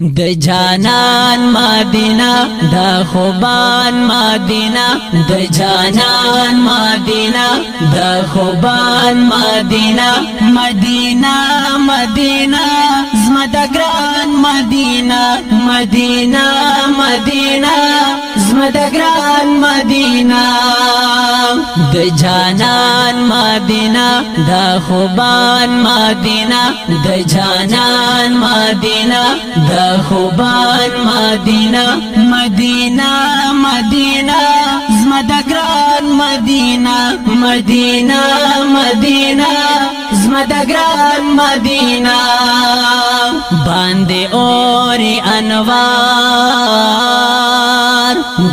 د جانان مدینہ د خوبان مدینہ د جانان مدینہ د خوبان مدینہ مدینہ مدینہ زما د ګران مدینہ مدینہ مدینہ احمد ګران مدینہ د جانان مدینہ د خوبان مدینہ د جانان مدینہ د خوبان مدینہ مدینہ مدینہ زما د ګران مدینہ مدینہ مدینہ زما د ګران مدینہ باندې اوري انوار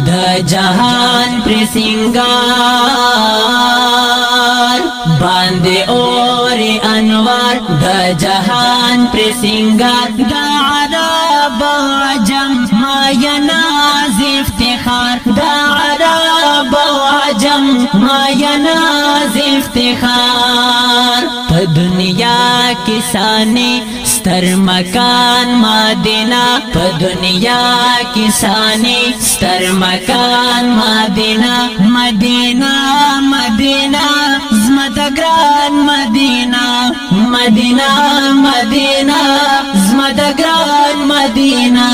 د جهان پر سنگار باندې اور انوار د جهان پر سنگار د عرب عجم ما یناز افتخار د عرب عجم ما یناز افتخار दुनिया किसानी स्तर मकान मादिना प दुनिया किसानी स्तर मकान मादिना मदीना मदीना मदग्रान मदीना مدینہ مدینہ زما د ګران مدینہ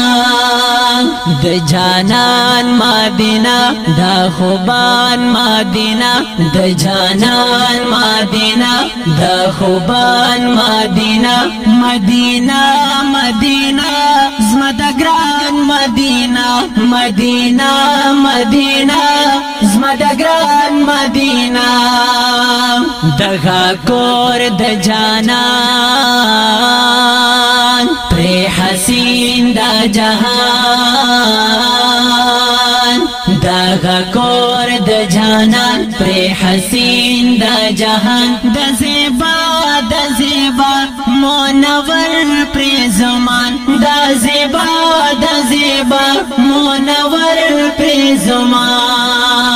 د جانان مدینہ د خوبان مدینہ د جانان مدینہ د خوبان مدینہ مدینہ مدینہ زما د ګران مدینہ مدینہ مدینہ زما د ګران مدینہ دغه کور د جانان پر حسین د جهان دغه کور د جانان پر حسین د جهان د زیبا د زیبا مونور پر زمان د زیبا د زیبا مونور پر زمان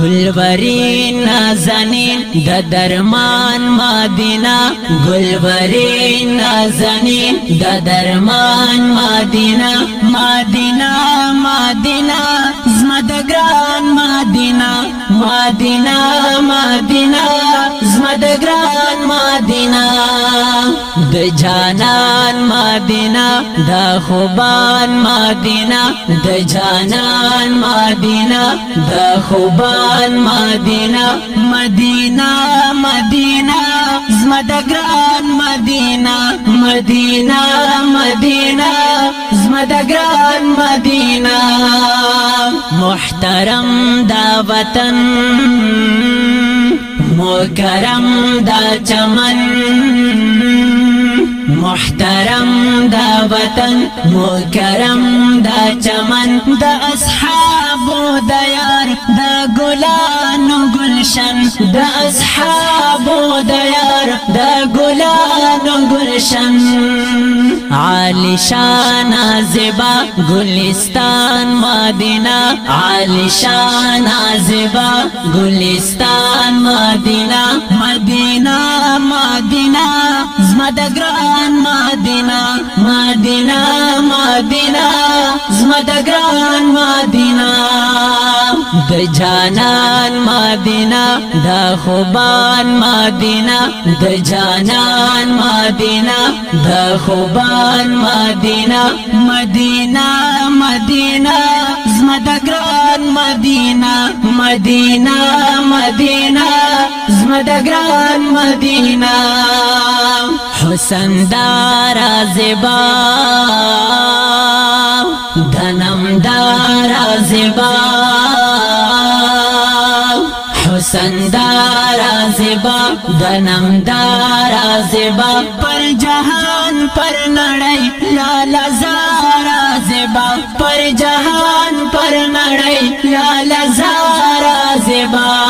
گل وری نازنی د درمان مدینہ گل وری نازنی د درمان مدینہ مدینہ مدینہ زما د ګران مدینہ مدینہ مدینہ زما د ګران مدینہ د جانان مدینہ د خوبان مدینہ د جانان مدینہ د خوبان مدینہ مدینہ مدینہ زما د ګران مدینہ مدینہ مدینہ زما د ګران مدینہ محترم دا وطن مکرم دا چمن محترم دا وطن مکرم دا چمن دا اصحاب دا یار دا و گلشن دا اصحاب دا یار دا و گلشن عالی شان زبا گلستان مدینہ عالی شان زبا گلستان مدینہ مدینہ مدینہ زما مدینہ مدینہ زما د ګران مدینہ د جانان مدینہ د خوبان مدینہ د جانان مدینہ د خوبان مدینہ مدینہ مدینہ زما د ګران مدینہ مدینہ مدینہ زما د ګران مدینہ حسن دارا زبا دنم دارا زبا حسن دارا زبا دنم دارا زبا پر جهان پر نړۍ لالا زارا زبا پر جهان پر نړۍ لالا زارا زبا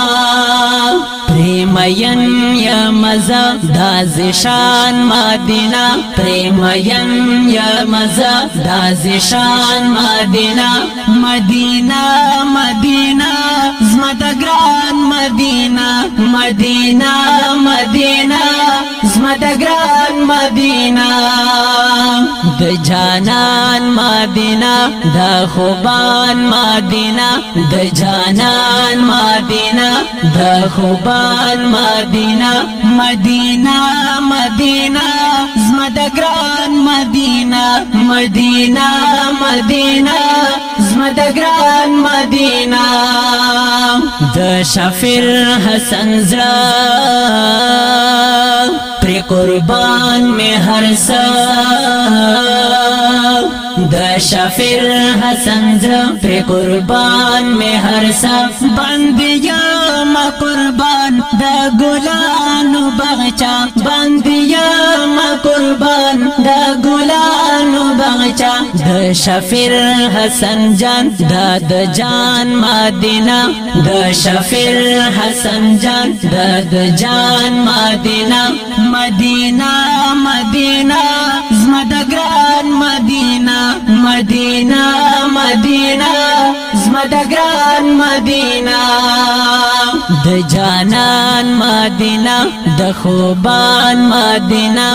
پریمین یا مزا داز شان مدینہ پریمین یا مزا داز شان مدینہ مدینہ مدینہ زمدگران مدینہ مدینہ مدینہ احمد ګران مدینہ د جانان مدینہ د خوبان مدینہ د جانان مدینہ د خوبان مدینہ مدینہ مدینہ زما د ګران مدینہ مدینہ مدینہ زما د ګران مدینہ د شفیر حسن زړه پر قربان میں ہر سا د شفیر حسن ز پر قربان میں ہر سا بندیا ما قربان د ګلانو بغچا بندیا شفیر حسن جان دا د جان مدینہ د شفیر حسن جان دا د جان مدینہ مدینہ مدینہ زما د ګران مدینہ مدینہ مدینہ زما د ګران مدینہ د جانان مدینہ د خوبان مدینہ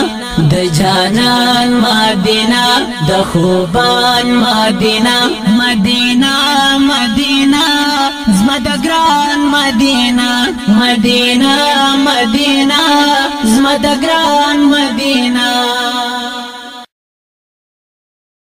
د جانان مدینہ د خوبان مدینہ مدینہ مدینہ زما د ګران مدینہ مدینہ مدینہ زما د ګران مدینہ